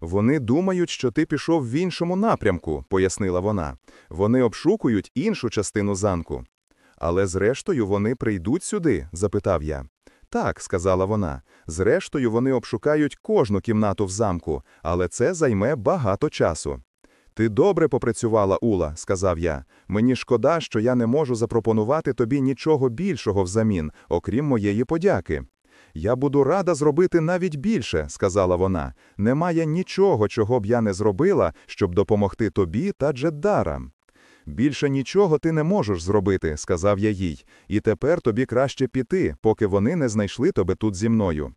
Вони думають, що ти пішов в іншому напрямку, пояснила вона. Вони обшукують іншу частину замку. Але зрештою вони прийдуть сюди? запитав я. Так, сказала вона. Зрештою, вони обшукають кожну кімнату в замку, але це займе багато часу. Ти добре попрацювала, Ула, сказав я. Мені шкода, що я не можу запропонувати тобі нічого більшого взамін, окрім моєї подяки. Я буду рада зробити навіть більше, сказала вона. Немає нічого, чого б я не зробила, щоб допомогти тобі та Джеддарам. Більше нічого ти не можеш зробити, сказав я їй, і тепер тобі краще піти, поки вони не знайшли тебе тут зі мною.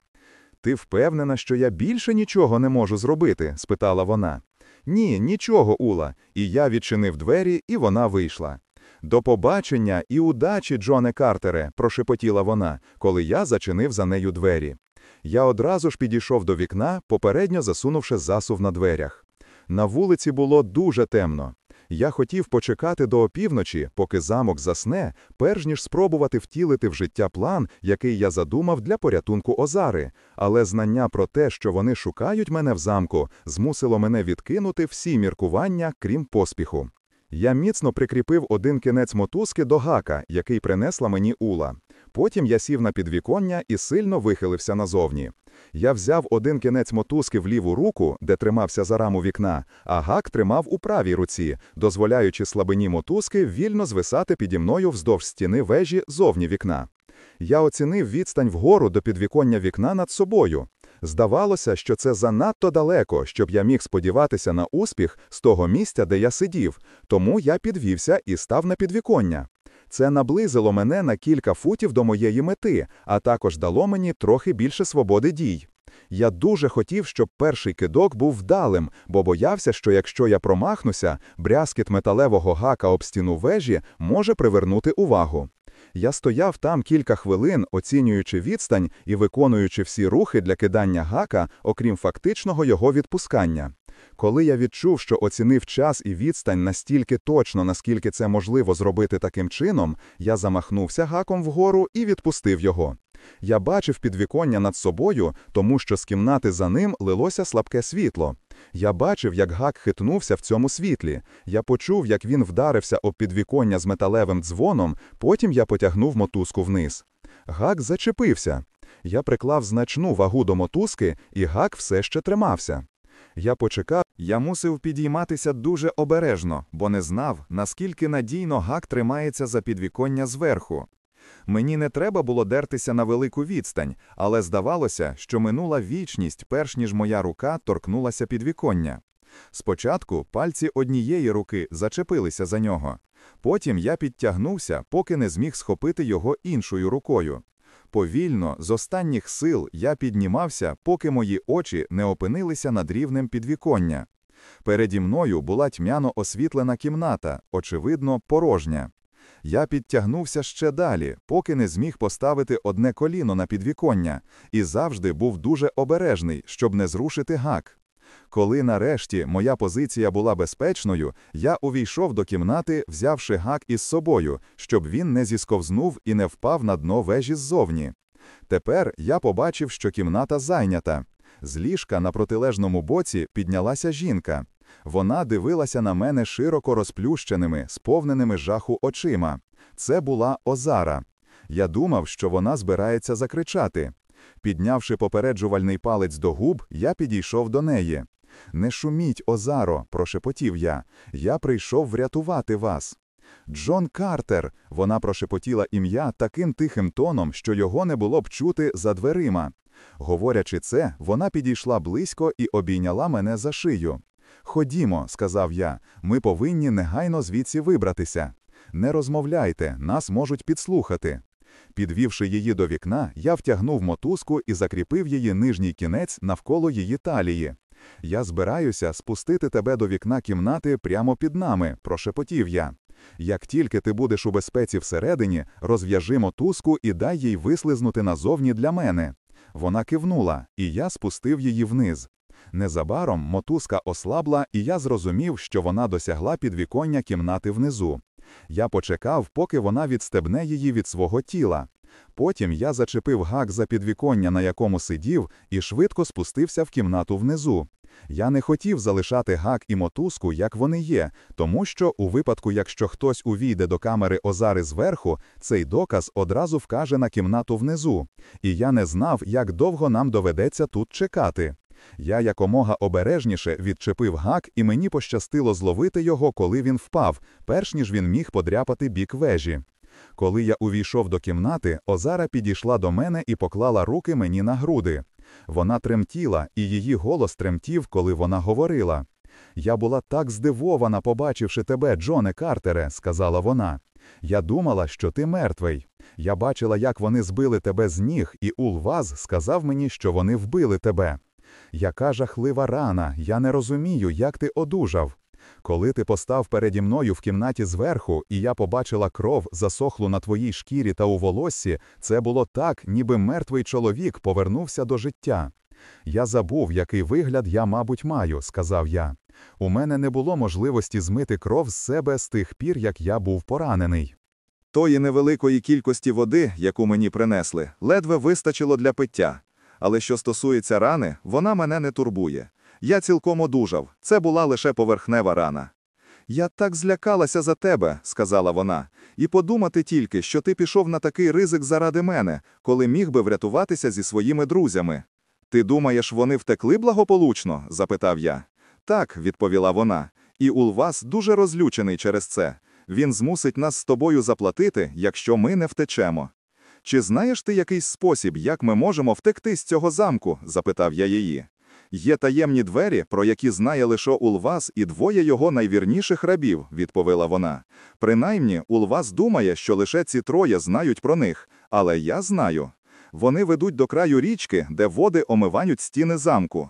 Ти впевнена, що я більше нічого не можу зробити? спитала вона. Ні, нічого, Ула. І я відчинив двері, і вона вийшла. До побачення і удачі, Джоне Картере, прошепотіла вона, коли я зачинив за нею двері. Я одразу ж підійшов до вікна, попередньо засунувши засув на дверях. На вулиці було дуже темно. Я хотів почекати до опівночі, поки замок засне, перш ніж спробувати втілити в життя план, який я задумав для порятунку Озари, але знання про те, що вони шукають мене в замку, змусило мене відкинути всі міркування, крім поспіху. Я міцно прикріпив один кінець мотузки до гака, який принесла мені ула. Потім я сів на підвіконня і сильно вихилився назовні. Я взяв один кінець мотузки в ліву руку, де тримався за раму вікна, а гак тримав у правій руці, дозволяючи слабині мотузки вільно звисати піді мною вздовж стіни вежі зовні вікна. Я оцінив відстань вгору до підвіконня вікна над собою. Здавалося, що це занадто далеко, щоб я міг сподіватися на успіх з того місця, де я сидів, тому я підвівся і став на підвіконня. Це наблизило мене на кілька футів до моєї мети, а також дало мені трохи більше свободи дій. Я дуже хотів, щоб перший кидок був вдалим, бо боявся, що якщо я промахнуся, брязкіт металевого гака об стіну вежі може привернути увагу. Я стояв там кілька хвилин, оцінюючи відстань і виконуючи всі рухи для кидання гака, окрім фактичного його відпускання. Коли я відчув, що оцінив час і відстань настільки точно, наскільки це можливо зробити таким чином, я замахнувся гаком вгору і відпустив його. Я бачив підвіконня над собою, тому що з кімнати за ним лилося слабке світло. Я бачив, як гак хитнувся в цьому світлі. Я почув, як він вдарився об підвіконня з металевим дзвоном, потім я потягнув мотузку вниз. Гак зачепився. Я приклав значну вагу до мотузки, і гак все ще тримався. Я почекав, я мусив підійматися дуже обережно, бо не знав, наскільки надійно гак тримається за підвіконня зверху. Мені не треба було дертися на велику відстань, але здавалося, що минула вічність, перш ніж моя рука торкнулася підвіконня. Спочатку пальці однієї руки зачепилися за нього. Потім я підтягнувся, поки не зміг схопити його іншою рукою. Повільно, з останніх сил, я піднімався, поки мої очі не опинилися над рівнем підвіконня. Переді мною була тьмяно освітлена кімната, очевидно, порожня. Я підтягнувся ще далі, поки не зміг поставити одне коліно на підвіконня, і завжди був дуже обережний, щоб не зрушити гак. Коли нарешті моя позиція була безпечною, я увійшов до кімнати, взявши гак із собою, щоб він не зісковзнув і не впав на дно вежі ззовні. Тепер я побачив, що кімната зайнята. З ліжка на протилежному боці піднялася жінка. Вона дивилася на мене широко розплющеними, сповненими жаху очима. Це була Озара. Я думав, що вона збирається закричати. Піднявши попереджувальний палець до губ, я підійшов до неї. Не шуміть, Озаро, прошепотів я. Я прийшов врятувати вас. Джон Картер. Вона прошепотіла ім'я таким тихим тоном, що його не було б чути за дверима. Говорячи це, вона підійшла близько і обійняла мене за шию. Ходімо, сказав я, ми повинні негайно звідси вибратися. Не розмовляйте, нас можуть підслухати. Підвівши її до вікна, я втягнув мотузку і закріпив її нижній кінець навколо її талії. Я збираюся спустити тебе до вікна кімнати прямо під нами, прошепотів я. Як тільки ти будеш у безпеці всередині, розв'яжи мотузку і дай їй вислизнути назовні для мене. Вона кивнула, і я спустив її вниз. Незабаром мотузка ослабла, і я зрозумів, що вона досягла підвіконня кімнати внизу. Я почекав, поки вона відстебне її від свого тіла. Потім я зачепив гак за підвіконня, на якому сидів, і швидко спустився в кімнату внизу. Я не хотів залишати гак і мотузку, як вони є, тому що у випадку, якщо хтось увійде до камери Озари зверху, цей доказ одразу вкаже на кімнату внизу, і я не знав, як довго нам доведеться тут чекати. Я якомога обережніше відчепив гак, і мені пощастило зловити його, коли він впав, перш ніж він міг подряпати бік вежі. Коли я увійшов до кімнати, Озара підійшла до мене і поклала руки мені на груди. Вона тремтіла, і її голос тремтів, коли вона говорила. Я була так здивована, побачивши тебе, Джоне Картере, сказала вона. Я думала, що ти мертвий. Я бачила, як вони збили тебе з ніг, і Улваз сказав мені, що вони вбили тебе. Яка жахлива рана, я не розумію, як ти одужав. Коли ти постав переді мною в кімнаті зверху, і я побачила кров, засохлу на твоїй шкірі та у волоссі, це було так, ніби мертвий чоловік повернувся до життя. Я забув, який вигляд я, мабуть, маю, сказав я. У мене не було можливості змити кров з себе з тих пір, як я був поранений. Тої невеликої кількості води, яку мені принесли, ледве вистачило для пиття. Але що стосується рани, вона мене не турбує. Я цілком одужав, це була лише поверхнева рана. Я так злякалася за тебе, сказала вона, і подумати тільки, що ти пішов на такий ризик заради мене, коли міг би врятуватися зі своїми друзями. Ти думаєш, вони втекли благополучно? запитав я. Так, відповіла вона, і Улвас дуже розлючений через це. Він змусить нас з тобою заплатити, якщо ми не втечемо. Чи знаєш ти якийсь спосіб, як ми можемо втекти з цього замку? запитав я її. Є таємні двері, про які знає лише Улвас і двоє його найвірніших рабів, відповіла вона. Принаймні, Улвас думає, що лише ці троє знають про них, але я знаю. Вони ведуть до краю річки, де води омивають стіни замку.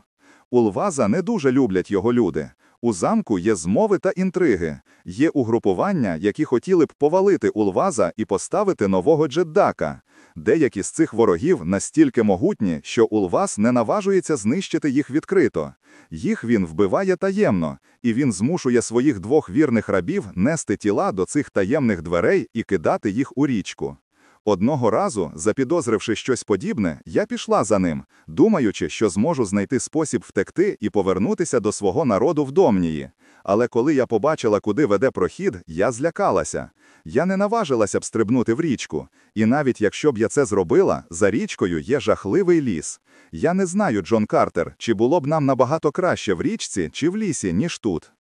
Улваза не дуже люблять його люди. У замку є змови та інтриги, є угрупування, які хотіли б повалити Улваза і поставити нового джеддака. Деякі з цих ворогів настільки могутні, що Улвас не наважується знищити їх відкрито. Їх він вбиває таємно, і він змушує своїх двох вірних рабів нести тіла до цих таємних дверей і кидати їх у річку. Одного разу, запідозривши щось подібне, я пішла за ним, думаючи, що зможу знайти спосіб втекти і повернутися до свого народу в Домнії. Але коли я побачила, куди веде прохід, я злякалася. Я не наважилася б стрибнути в річку, і навіть якщо б я це зробила, за річкою є жахливий ліс. Я не знаю, Джон Картер, чи було б нам набагато краще в річці чи в лісі, ніж тут.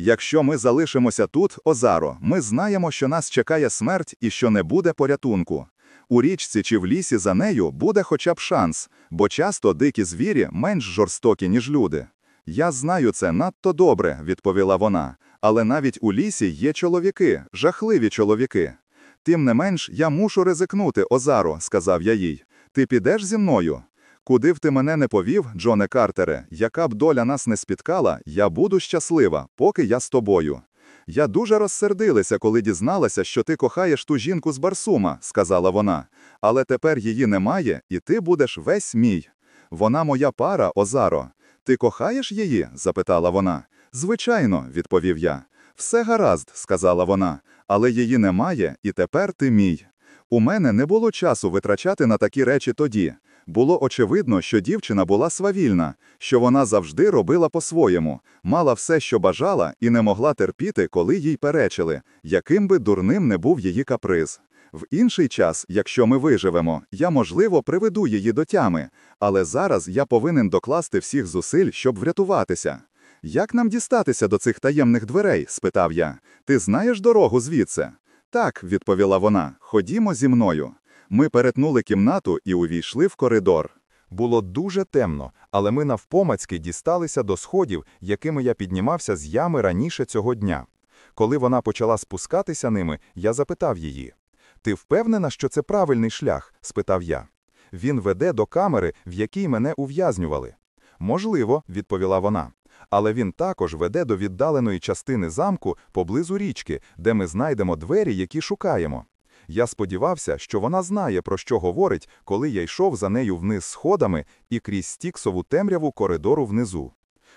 Якщо ми залишимося тут, Озаро, ми знаємо, що нас чекає смерть і що не буде порятунку. У річці чи в лісі за нею буде хоча б шанс, бо часто дикі звірі менш жорстокі, ніж люди. Я знаю це надто добре, відповіла вона, але навіть у лісі є чоловіки, жахливі чоловіки. Тим не менш, я мушу ризикнути, Озаро, сказав я їй. Ти підеш зі мною? Куди б ти мене не повів, Джоне Картере, яка б доля нас не спіткала, я буду щаслива, поки я з тобою. Я дуже розсердилася, коли дізналася, що ти кохаєш ту жінку з Барсума, сказала вона. Але тепер її немає, і ти будеш весь мій. Вона моя пара, Озаро. Ти кохаєш її? запитала вона. Звичайно, відповів я. Все гаразд, сказала вона, але її немає, і тепер ти мій. У мене не було часу витрачати на такі речі тоді. Було очевидно, що дівчина була свавільна, що вона завжди робила по-своєму, мала все, що бажала, і не могла терпіти, коли їй перечили, яким би дурним не був її каприз. В інший час, якщо ми виживемо, я, можливо, приведу її до тями, але зараз я повинен докласти всіх зусиль, щоб врятуватися. Як нам дістатися до цих таємних дверей? спитав я. Ти знаєш дорогу звідси? Так, відповіла вона. Ходімо зі мною. Ми перетнули кімнату і увійшли в коридор. Було дуже темно, але ми навпомацьки дісталися до сходів, якими я піднімався з ями раніше цього дня. Коли вона почала спускатися ними, я запитав її: Ти впевнена, що це правильний шлях? спитав я. Він веде до камери, в якій мене ув'язнювали. Можливо, відповіла вона. Але він також веде до віддаленої частини замку поблизу річки, де ми знайдемо двері, які шукаємо. Я сподівався, що вона знає, про що говорить, коли я йшов за нею вниз сходами і крізь стіксову темряву коридору внизу.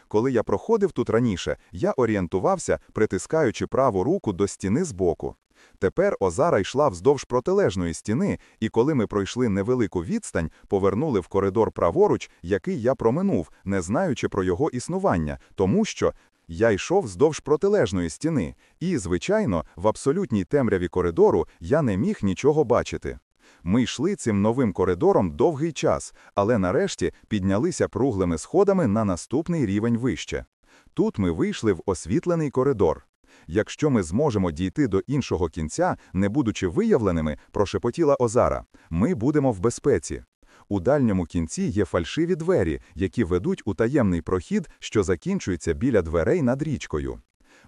Коли я проходив тут раніше, я орієнтувався, притискаючи праву руку до стіни збоку. Тепер Озара йшла вздовж протилежної стіни, і коли ми пройшли невелику відстань, повернули в коридор праворуч, який я проминув, не знаючи про його існування, тому що я йшов вздовж протилежної стіни, і, звичайно, в абсолютній темряві коридору я не міг нічого бачити. Ми йшли цим новим коридором довгий час, але нарешті піднялися круглими сходами на наступний рівень вище. Тут ми вийшли в освітлений коридор. Якщо ми зможемо дійти до іншого кінця, не будучи виявленими, прошепотіла Озара, ми будемо в безпеці. У дальньому кінці є фальшиві двері, які ведуть у таємний прохід, що закінчується біля дверей над річкою.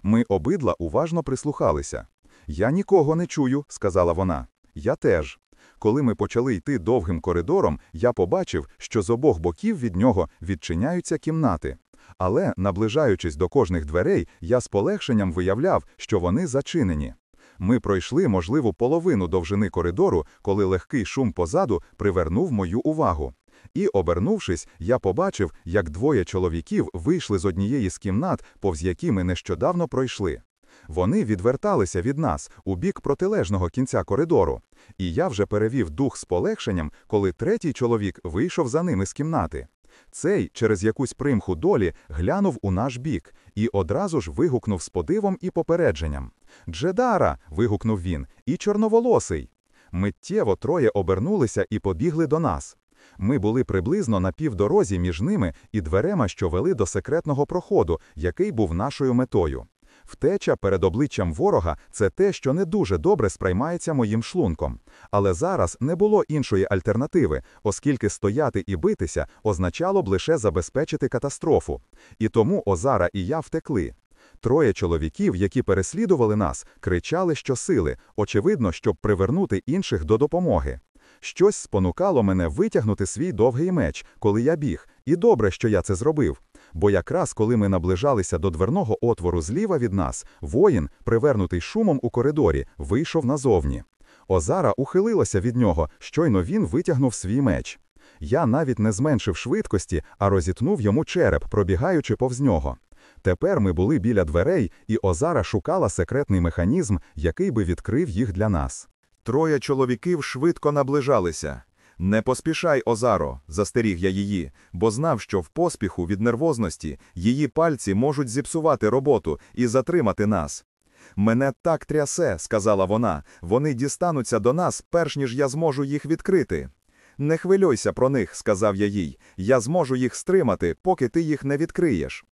Ми обидва уважно прислухалися. Я нікого не чую, сказала вона. Я теж. Коли ми почали йти довгим коридором, я побачив, що з обох боків від нього відчиняються кімнати. Але, наближаючись до кожних дверей, я з полегшенням виявляв, що вони зачинені. Ми пройшли, можливо, половину довжини коридору, коли легкий шум позаду привернув мою увагу. І, обернувшись, я побачив, як двоє чоловіків вийшли з однієї з кімнат, повз які ми нещодавно пройшли. Вони відверталися від нас у бік протилежного кінця коридору, і я вже перевів дух з полегшенням, коли третій чоловік вийшов за ними з кімнати. Цей, через якусь примху долі, глянув у наш бік і одразу ж вигукнув з подивом і попередженням. Джедара. вигукнув він, і чорноволосий. Миттєво троє обернулися і побігли до нас. Ми були приблизно на півдорозі між ними і дверема, що вели до секретного проходу, який був нашою метою. Втеча перед обличчям ворога це те, що не дуже добре сприймається моїм шлунком. Але зараз не було іншої альтернативи, оскільки стояти і битися означало б лише забезпечити катастрофу. І тому Озара і я втекли. Троє чоловіків, які переслідували нас, кричали щосили, очевидно, щоб привернути інших до допомоги. Щось спонукало мене витягнути свій довгий меч, коли я біг, і добре, що я це зробив. Бо якраз коли ми наближалися до дверного отвору зліва від нас, воїн, привернутий шумом у коридорі, вийшов назовні. Озара ухилилася від нього, щойно він витягнув свій меч. Я навіть не зменшив швидкості, а розітнув йому череп, пробігаючи повз нього. Тепер ми були біля дверей, і Озара шукала секретний механізм, який би відкрив їх для нас. Троє чоловіків швидко наближалися. Не поспішай, Озаро, застеріг я її, бо знав, що в поспіху від нервозності її пальці можуть зіпсувати роботу і затримати нас. Мене так трясе, сказала вона, вони дістануться до нас, перш ніж я зможу їх відкрити. Не хвилюйся про них, сказав я їй, я зможу їх стримати, поки ти їх не відкриєш.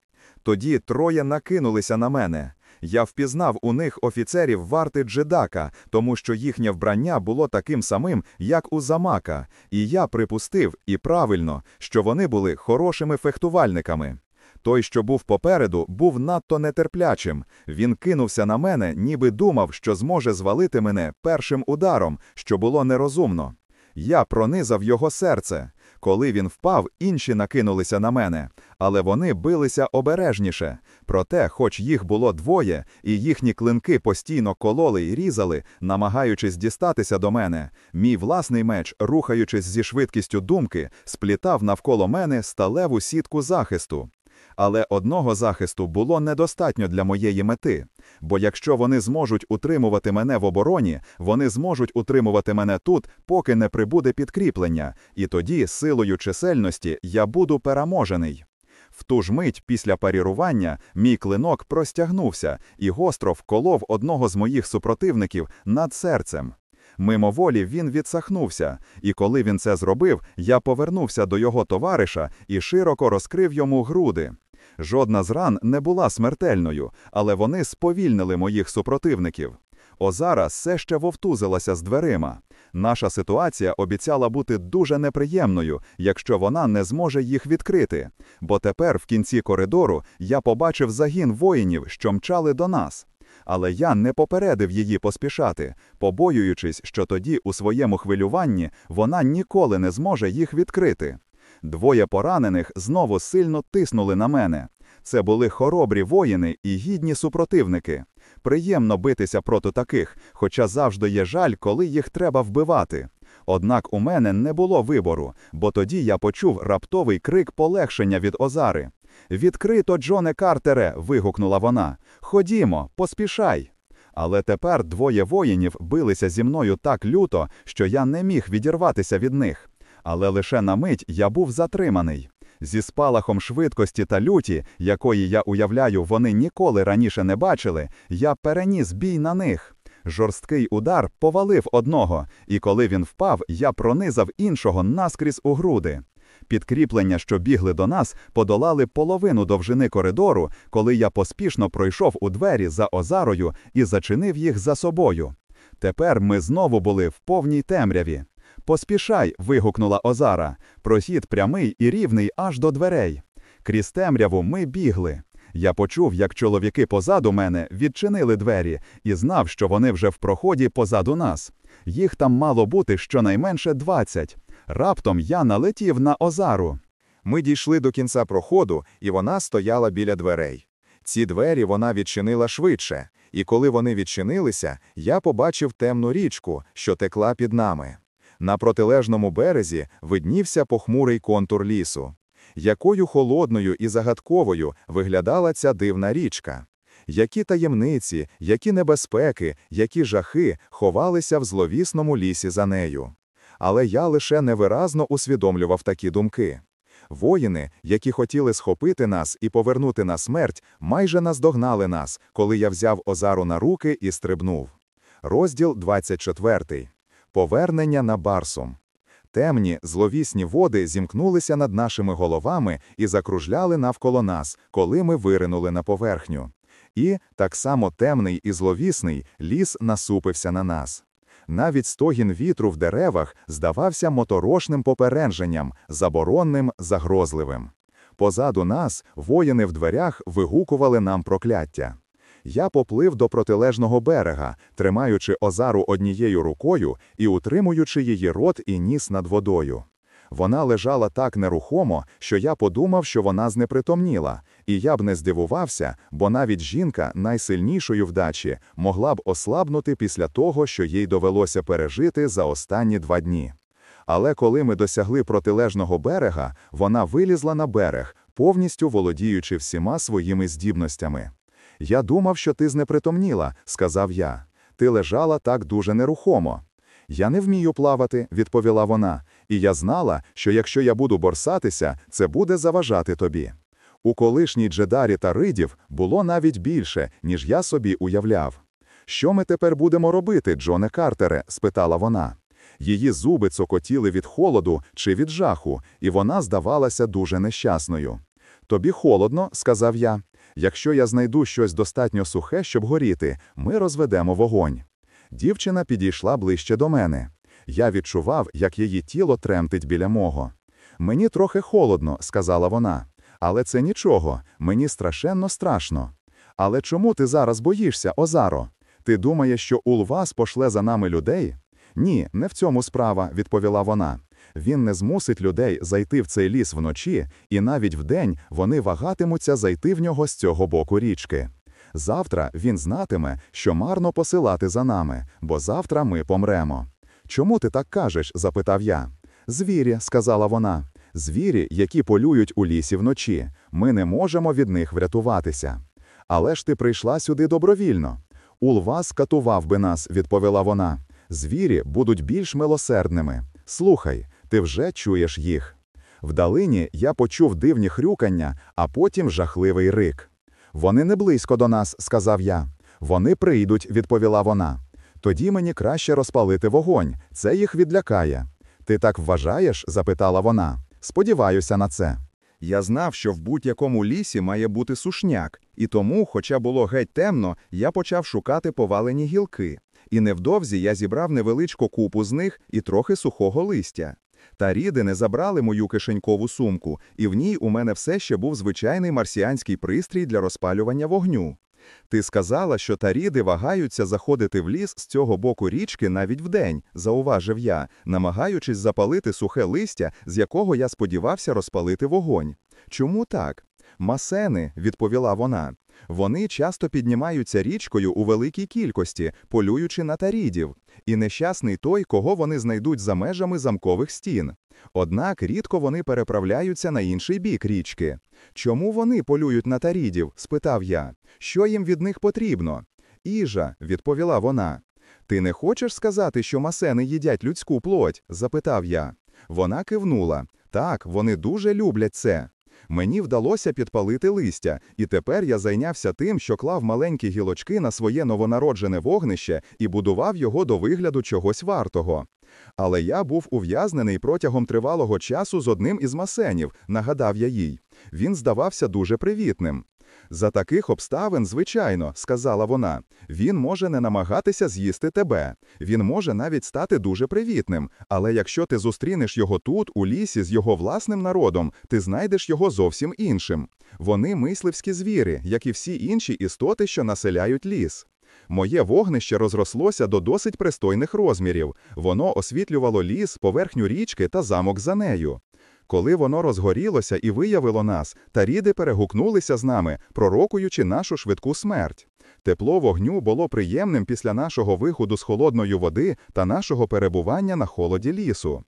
Тоді троє накинулися на мене. Я впізнав у них офіцерів варти Джедака, тому що їхнє вбрання було таким самим, як у замака, і я припустив, і правильно, що вони були хорошими фехтувальниками. Той, що був попереду, був надто нетерплячим. Він кинувся на мене, ніби думав, що зможе звалити мене першим ударом, що було нерозумно. Я пронизав його серце. Коли він впав, інші накинулися на мене, але вони билися обережніше. Проте, хоч їх було двоє, і їхні клинки постійно кололи й різали, намагаючись дістатися до мене, мій власний меч, рухаючись зі швидкістю думки, сплітав навколо мене сталеву сітку захисту. Але одного захисту було недостатньо для моєї мети, бо якщо вони зможуть утримувати мене в обороні, вони зможуть утримувати мене тут, поки не прибуде підкріплення, і тоді, силою чисельності, я буду переможений. В ту ж мить після парірування мій клинок простягнувся і гостро вколов одного з моїх супротивників над серцем. Мимоволі він відсахнувся, і коли він це зробив, я повернувся до його товариша і широко розкрив йому груди. Жодна з ран не була смертельною, але вони сповільнили моїх супротивників. Озара все ще вовтузилася з дверима. Наша ситуація обіцяла бути дуже неприємною, якщо вона не зможе їх відкрити. Бо тепер, в кінці коридору, я побачив загін воїнів, що мчали до нас. Але я не попередив її поспішати, побоюючись, що тоді, у своєму хвилюванні, вона ніколи не зможе їх відкрити. Двоє поранених знову сильно тиснули на мене. Це були хоробрі воїни і гідні супротивники. Приємно битися проти таких, хоча завжди є жаль, коли їх треба вбивати. Однак у мене не було вибору, бо тоді я почув раптовий крик полегшення від Озари. Відкрито, Джоне Картере. вигукнула вона. Ходімо, поспішай. Але тепер двоє воїнів билися зі мною так люто, що я не міг відірватися від них. Але лише на мить я був затриманий. Зі спалахом швидкості та люті, якої я уявляю, вони ніколи раніше не бачили, я переніс бій на них. Жорсткий удар повалив одного, і коли він впав, я пронизав іншого наскрізь у груди. Підкріплення, що бігли до нас, подолали половину довжини коридору, коли я поспішно пройшов у двері за озарою і зачинив їх за собою. Тепер ми знову були в повній темряві. Поспішай. вигукнула Озара. Прохід прямий і рівний аж до дверей. Крізь темряву ми бігли. Я почув, як чоловіки позаду мене відчинили двері, і знав, що вони вже в проході позаду нас. Їх там мало бути щонайменше двадцять. Раптом я налетів на Озару. Ми дійшли до кінця проходу, і вона стояла біля дверей. Ці двері вона відчинила швидше, і коли вони відчинилися, я побачив темну річку, що текла під нами. На протилежному березі виднівся похмурий контур лісу. Якою холодною і загадковою виглядала ця дивна річка? Які таємниці, які небезпеки, які жахи ховалися в зловісному лісі за нею? Але я лише невиразно усвідомлював такі думки. Воїни, які хотіли схопити нас і повернути на смерть, майже наздогнали нас, коли я взяв Озару на руки і стрибнув. Розділ 24. Повернення на Барсум. Темні, зловісні води зімкнулися над нашими головами і закружляли навколо нас, коли ми виринули на поверхню. І, так само темний і зловісний, ліс насупився на нас. Навіть стогін вітру в деревах здавався моторошним попередженням, заборонним, загрозливим. Позаду нас воїни в дверях вигукували нам прокляття. Я поплив до протилежного берега, тримаючи озару однією рукою і утримуючи її рот і ніс над водою. Вона лежала так нерухомо, що я подумав, що вона знепритомніла, і я б не здивувався, бо навіть жінка найсильнішої вдачі могла б ослабнути після того, що їй довелося пережити за останні два дні. Але коли ми досягли протилежного берега, вона вилізла на берег, повністю володіючи всіма своїми здібностями. Я думав, що ти знепритомніла, сказав я. Ти лежала так дуже нерухомо. Я не вмію плавати, відповіла вона, і я знала, що якщо я буду борсатися, це буде заважати тобі. У колишній Джедарі та Ридів було навіть більше, ніж я собі уявляв. Що ми тепер будемо робити, Джоне Картере? спитала вона. Її зуби цокотіли від холоду чи від жаху, і вона здавалася дуже нещасною. Тобі холодно, сказав я. Якщо я знайду щось достатньо сухе, щоб горіти, ми розведемо вогонь. Дівчина підійшла ближче до мене. Я відчував, як її тіло тремтить біля мого. Мені трохи холодно, сказала вона. Але це нічого, мені страшенно страшно. Але чому ти зараз боїшся, Озаро? Ти думаєш, що Улвас пошле за нами людей? Ні, не в цьому справа, відповіла вона. Він не змусить людей зайти в цей ліс вночі, і навіть вдень вони вагатимуться зайти в нього з цього боку річки. Завтра він знатиме, що марно посилати за нами, бо завтра ми помремо. Чому ти так кажеш? запитав я. Звірі, сказала вона. Звірі, які полюють у лісі вночі, ми не можемо від них врятуватися. Але ж ти прийшла сюди добровільно. Улвас катував би нас, відповіла вона. Звірі будуть більш милосердними. Слухай, ти вже чуєш їх. Вдалині я почув дивні хрюкання, а потім жахливий рик. Вони не близько до нас, сказав я. Вони прийдуть, відповіла вона. Тоді мені краще розпалити вогонь, це їх відлякає. Ти так вважаєш? запитала вона. Сподіваюся на це. Я знав, що в будь-якому лісі має бути сушняк, і тому, хоча було геть темно, я почав шукати повалені гілки. І невдовзі я зібрав невеличку купу з них і трохи сухого листя. Та ріди не забрали мою кишенькову сумку, і в ній у мене все ще був звичайний марсіанський пристрій для розпалювання вогню. Ти сказала, що таріди вагаються заходити в ліс з цього боку річки навіть вдень, зауважив я, намагаючись запалити сухе листя, з якого я сподівався розпалити вогонь. Чому так? Масени, відповіла вона. Вони часто піднімаються річкою у великій кількості, полюючи на тарідів, і нещасний той, кого вони знайдуть за межами замкових стін. Однак рідко вони переправляються на інший бік річки. Чому вони полюють на тарідів? спитав я. Що їм від них потрібно? Іжа, відповіла вона. Ти не хочеш сказати, що масени їдять людську плоть? запитав я. Вона кивнула. Так, вони дуже люблять це. Мені вдалося підпалити листя, і тепер я зайнявся тим, що клав маленькі гілочки на своє новонароджене вогнище і будував його до вигляду чогось вартого. Але я був ув'язнений протягом тривалого часу з одним із масенів, нагадав я їй. Він здавався дуже привітним. За таких обставин, звичайно, сказала вона, він може не намагатися з'їсти тебе. Він може навіть стати дуже привітним, але якщо ти зустрінеш його тут, у лісі, з його власним народом, ти знайдеш його зовсім іншим. Вони мисливські звірі, як і всі інші істоти, що населяють ліс. Моє вогнище розрослося до досить пристойних розмірів. Воно освітлювало ліс, поверхню річки та замок за нею. Коли воно розгорілося і виявило нас, таріди перегукнулися з нами, пророкуючи нашу швидку смерть. Тепло вогню було приємним після нашого виходу з холодної води та нашого перебування на холоді лісу.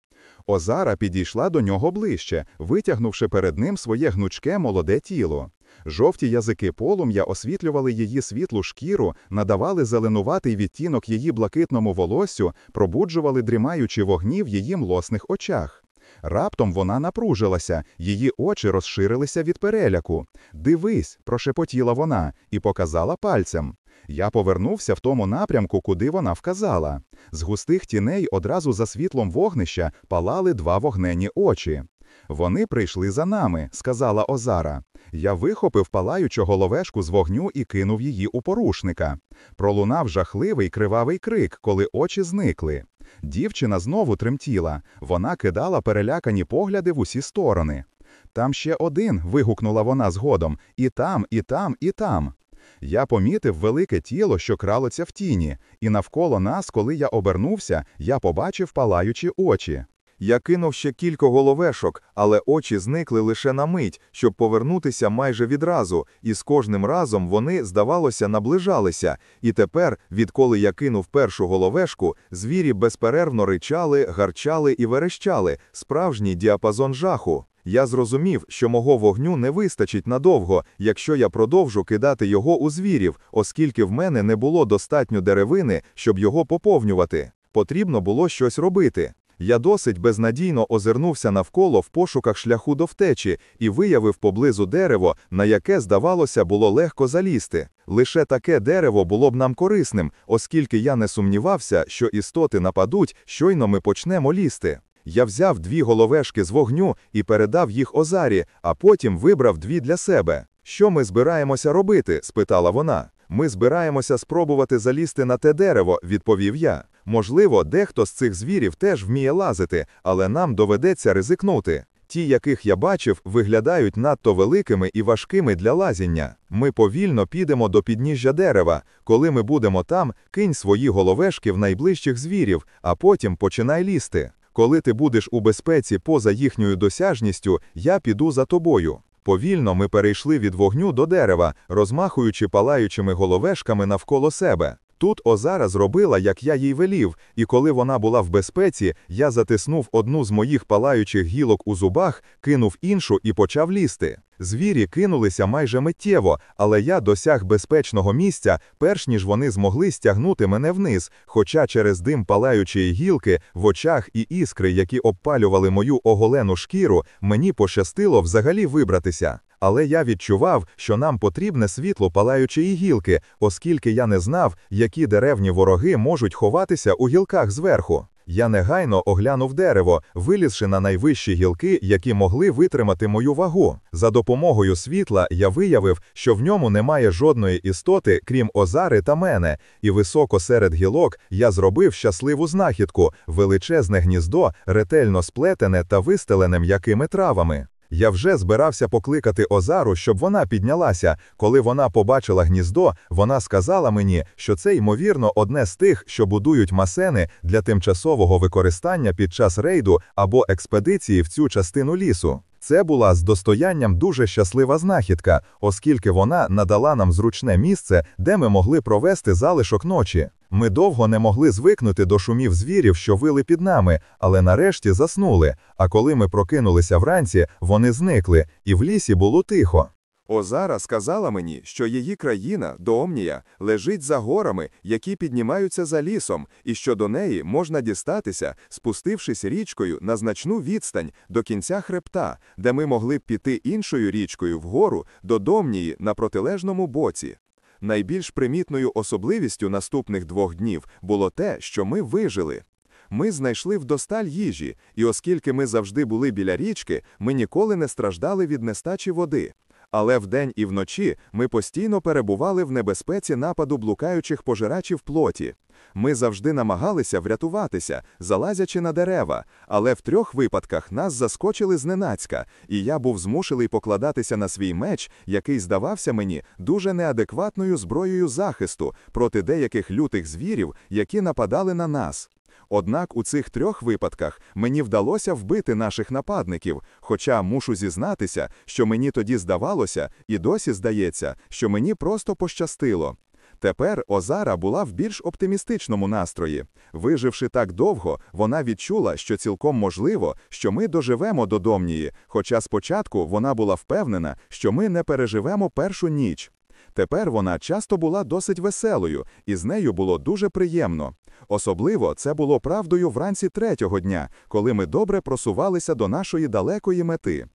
Озара підійшла до нього ближче, витягнувши перед ним своє гнучке молоде тіло. Жовті язики полум'я освітлювали її світлу шкіру, надавали зеленуватий відтінок її блакитному волоссю, пробуджували дрімаючі вогні в її млосних очах. Раптом вона напружилася, її очі розширилися від переляку. Дивись, прошепотіла вона і показала пальцем. Я повернувся в тому напрямку, куди вона вказала. З густих тіней одразу за світлом вогнища палали два вогнені очі. Вони прийшли за нами, сказала Озара. Я вихопив палаючу головешку з вогню і кинув її у порушника. Пролунав жахливий кривавий крик, коли очі зникли. Дівчина знову тремтіла, вона кидала перелякані погляди в усі сторони. Там ще один. вигукнула вона згодом, і там, і там, і там. Я помітив велике тіло, що кралося в тіні, і навколо нас, коли я обернувся, я побачив палаючі очі. Я кинув ще кілька головешок, але очі зникли лише на мить, щоб повернутися майже відразу, і з кожним разом вони, здавалося, наближалися. І тепер, відколи я кинув першу головешку, звірі безперервно ричали, гарчали і верещали, справжній діапазон жаху. Я зрозумів, що мого вогню не вистачить надовго, якщо я продовжу кидати його у звірів, оскільки в мене не було достатньо деревини, щоб його поповнювати. Потрібно було щось робити. Я досить безнадійно озирнувся навколо в пошуках шляху до втечі і виявив поблизу дерево, на яке, здавалося, було легко залізти. Лише таке дерево було б нам корисним, оскільки я не сумнівався, що істоти нападуть, щойно ми почнемо лізти. Я взяв дві головешки з вогню і передав їх Озарі, а потім вибрав дві для себе. Що ми збираємося робити? спитала вона. Ми збираємося спробувати залізти на те дерево, відповів я. Можливо, дехто з цих звірів теж вміє лазити, але нам доведеться ризикнути. Ті, яких я бачив, виглядають надто великими і важкими для лазіння. Ми повільно підемо до підніжжя дерева. Коли ми будемо там, кинь свої головешки в найближчих звірів, а потім починай лізти. Коли ти будеш у безпеці поза їхньою досяжністю, я піду за тобою. Повільно ми перейшли від вогню до дерева, розмахуючи палаючими головешками навколо себе. Тут Озара зробила, як я їй велів, і коли вона була в безпеці, я затиснув одну з моїх палаючих гілок у зубах, кинув іншу і почав лізти. Звірі кинулися майже миттєво, але я досяг безпечного місця, перш ніж вони змогли стягнути мене вниз, хоча через дим палаючої гілки в очах і іскри, які обпалювали мою оголену шкіру, мені пощастило взагалі вибратися. Але я відчував, що нам потрібне світло палаючої гілки, оскільки я не знав, які деревні вороги можуть ховатися у гілках зверху. Я негайно оглянув дерево, вилізши на найвищі гілки, які могли витримати мою вагу. За допомогою світла я виявив, що в ньому немає жодної істоти, крім озари та мене, і високо серед гілок я зробив щасливу знахідку, величезне гніздо, ретельно сплетене та вистелене м'якими травами. Я вже збирався покликати Озару, щоб вона піднялася. Коли вона побачила гніздо, вона сказала мені, що це, ймовірно, одне з тих, що будують масени для тимчасового використання під час рейду або експедиції в цю частину лісу. Це була з достоянням дуже щаслива знахідка, оскільки вона надала нам зручне місце, де ми могли провести залишок ночі. Ми довго не могли звикнути до шумів звірів, що вили під нами, але нарешті заснули. А коли ми прокинулися вранці, вони зникли, і в лісі було тихо. Озара сказала мені, що її країна, Доомнія, лежить за горами, які піднімаються за лісом, і що до неї можна дістатися, спустившись річкою на значну відстань до кінця хребта, де ми могли б піти іншою річкою вгору до Домнії на протилежному боці. Найбільш примітною особливістю наступних двох днів було те, що ми вижили. Ми знайшли вдосталь їжі, і оскільки ми завжди були біля річки, ми ніколи не страждали від нестачі води. Але вдень і вночі ми постійно перебували в небезпеці нападу блукаючих пожирачів плоті. Ми завжди намагалися врятуватися, залазячи на дерева, але в трьох випадках нас заскочили зненацька, і я був змушений покладатися на свій меч, який здавався мені дуже неадекватною зброєю захисту проти деяких лютих звірів, які нападали на нас. Однак у цих трьох випадках мені вдалося вбити наших нападників, хоча мушу зізнатися, що мені тоді здавалося, і досі здається, що мені просто пощастило. Тепер Озара була в більш оптимістичному настрої. Виживши так довго, вона відчула, що цілком можливо, що ми доживемо до Домнії, хоча спочатку вона була впевнена, що ми не переживемо першу ніч. Тепер вона часто була досить веселою, і з нею було дуже приємно. Особливо це було правдою вранці третього дня, коли ми добре просувалися до нашої далекої мети.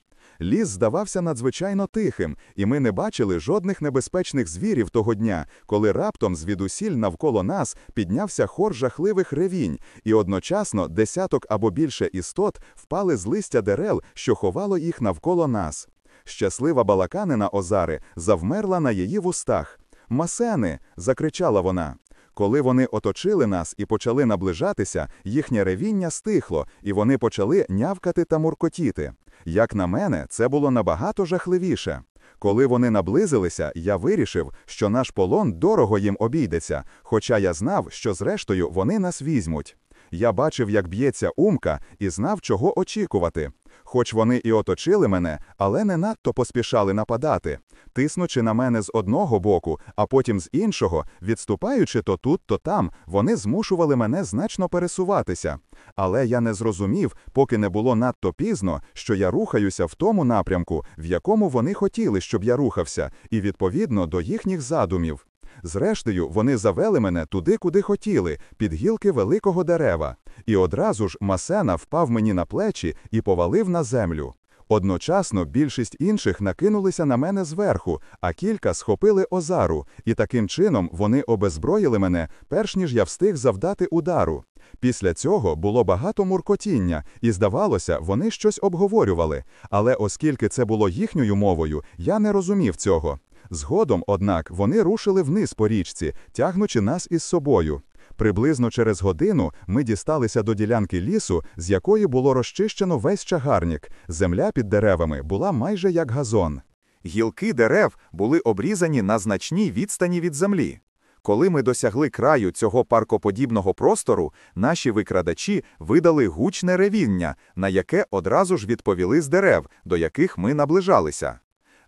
Ліс здавався надзвичайно тихим, і ми не бачили жодних небезпечних звірів того дня, коли раптом звідусіль навколо нас піднявся хор жахливих ревінь, і одночасно десяток або більше істот впали з листя дерев, що ховало їх навколо нас. Щаслива балаканина Озари завмерла на її вустах. Масени. закричала вона. Коли вони оточили нас і почали наближатися, їхнє ревіння стихло, і вони почали нявкати та муркотіти. Як на мене, це було набагато жахливіше. Коли вони наблизилися, я вирішив, що наш полон дорого їм обійдеться, хоча я знав, що зрештою вони нас візьмуть. Я бачив, як б'ється умка, і знав, чого очікувати. Хоч вони і оточили мене, але не надто поспішали нападати, тиснучи на мене з одного боку, а потім з іншого, відступаючи то тут, то там, вони змушували мене значно пересуватися. Але я не зрозумів, поки не було надто пізно, що я рухаюся в тому напрямку, в якому вони хотіли, щоб я рухався, і відповідно до їхніх задумів. Зрештою, вони завели мене туди, куди хотіли, під гілки великого дерева, і одразу ж Масена впав мені на плечі і повалив на землю. Одночасно більшість інших накинулися на мене зверху, а кілька схопили озару, і таким чином вони обезброїли мене, перш ніж я встиг завдати удару. Після цього було багато муркотіння, і здавалося, вони щось обговорювали. Але оскільки це було їхньою мовою, я не розумів цього. Згодом, однак, вони рушили вниз по річці, тягнучи нас із собою. Приблизно через годину ми дісталися до ділянки лісу, з якої було розчищено весь чагарник. Земля під деревами була майже як газон. Гілки дерев були обрізані на значній відстані від землі. Коли ми досягли краю цього паркоподібного простору, наші викрадачі видали гучне ревіння, на яке одразу ж відповіли з дерев, до яких ми наближалися.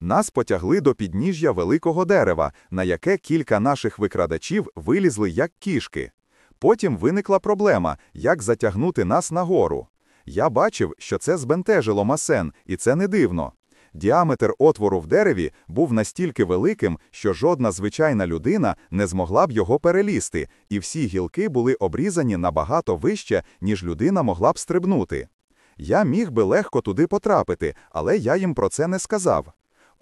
Нас потягли до підніжжя великого дерева, на яке кілька наших викрадачів вилізли як кішки. Потім виникла проблема, як затягнути нас нагору. Я бачив, що це збентежило масен, і це не дивно. Діаметр отвору в дереві був настільки великим, що жодна звичайна людина не змогла б його перелізти, і всі гілки були обрізані набагато вище, ніж людина могла б стрибнути. Я міг би легко туди потрапити, але я їм про це не сказав.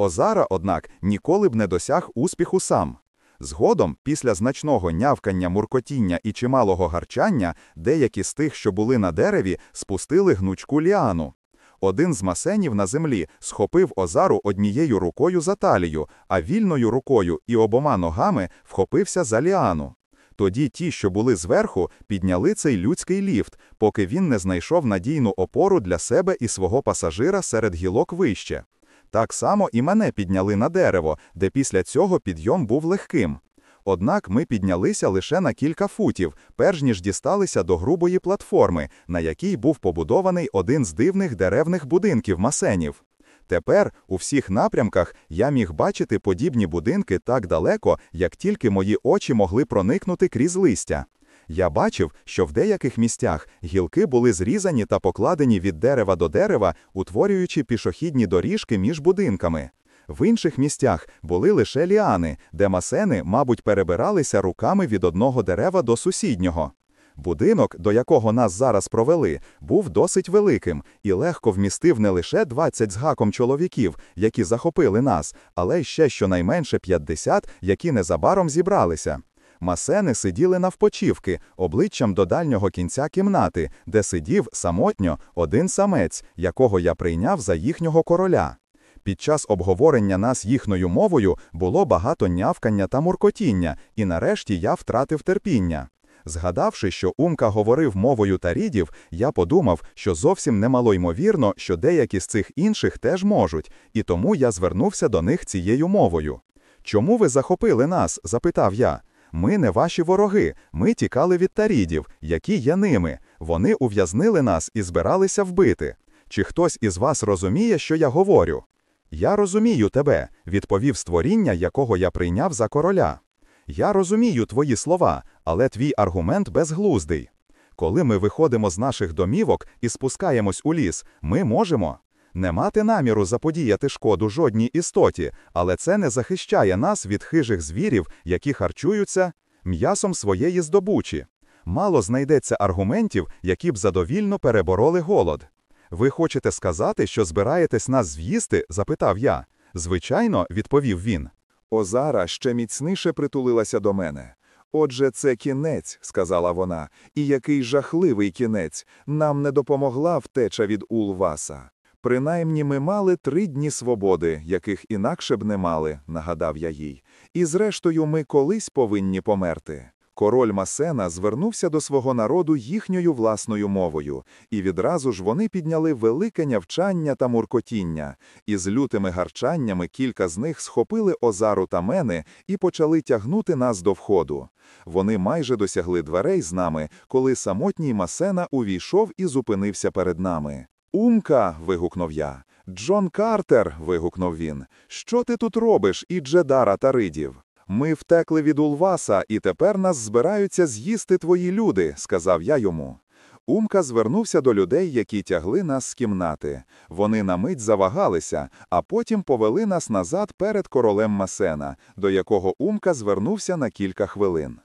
Озара, однак, ніколи б не досяг успіху сам. Згодом, після значного нявкання, муркотіння і чималого гарчання, деякі з тих, що були на дереві, спустили гнучку ліану. Один з масенів на землі схопив озару однією рукою за талію, а вільною рукою і обома ногами вхопився за ліану. Тоді ті, що були зверху, підняли цей людський ліфт, поки він не знайшов надійну опору для себе і свого пасажира серед гілок вище. Так само і мене підняли на дерево, де після цього підйом був легким. Однак ми піднялися лише на кілька футів, перш ніж дісталися до грубої платформи, на якій був побудований один з дивних деревних будинків масенів. Тепер у всіх напрямках я міг бачити подібні будинки так далеко, як тільки мої очі могли проникнути крізь листя. Я бачив, що в деяких місцях гілки були зрізані та покладені від дерева до дерева, утворюючи пішохідні доріжки між будинками. В інших місцях були лише ліани, де масени, мабуть, перебиралися руками від одного дерева до сусіднього. Будинок, до якого нас зараз провели, був досить великим і легко вмістив не лише 20 з гаком чоловіків, які захопили нас, але ще щонайменше 50, які незабаром зібралися. Масени сиділи навпочівки, обличчям до дальнього кінця кімнати, де сидів самотньо один самець, якого я прийняв за їхнього короля. Під час обговорення нас їхньою мовою було багато нявкання та муркотіння, і нарешті я втратив терпіння. Згадавши, що Умка говорив мовою тарідів, я подумав, що зовсім немало ймовірно, що деякі з цих інших теж можуть, і тому я звернувся до них цією мовою. Чому ви захопили нас? запитав я. Ми не ваші вороги, ми тікали від тарідів, які є ними. Вони ув'язнили нас і збиралися вбити. Чи хтось із вас розуміє, що я говорю? Я розумію тебе, відповів створіння, якого я прийняв за короля. Я розумію твої слова, але твій аргумент безглуздий. Коли ми виходимо з наших домівок і спускаємось у ліс, ми можемо не мати наміру заподіяти шкоду жодній істоті, але це не захищає нас від хижих звірів, які харчуються м'ясом своєї здобучі. Мало знайдеться аргументів, які б задовільно перебороли голод. Ви хочете сказати, що збираєтесь нас з'їсти? запитав я. Звичайно, відповів він. Озара ще міцніше притулилася до мене. Отже, це кінець, сказала вона, і який жахливий кінець. Нам не допомогла втеча від Улваса. Принаймні ми мали три дні свободи, яких інакше б не мали, нагадав я їй. І зрештою, ми колись повинні померти. Король Масена звернувся до свого народу їхньою власною мовою, і відразу ж вони підняли велике нявчання та муркотіння, і з лютими гарчаннями кілька з них схопили озару та мене і почали тягнути нас до входу. Вони майже досягли дверей з нами, коли самотній Масена увійшов і зупинився перед нами. Умка. вигукнув я. Джон Картер. вигукнув він. Що ти тут робиш, і Джедара та Ридів? Ми втекли від Улваса, і тепер нас збираються з'їсти твої люди, сказав я йому. Умка звернувся до людей, які тягли нас з кімнати. Вони на мить завагалися, а потім повели нас назад перед королем Масена, до якого Умка звернувся на кілька хвилин.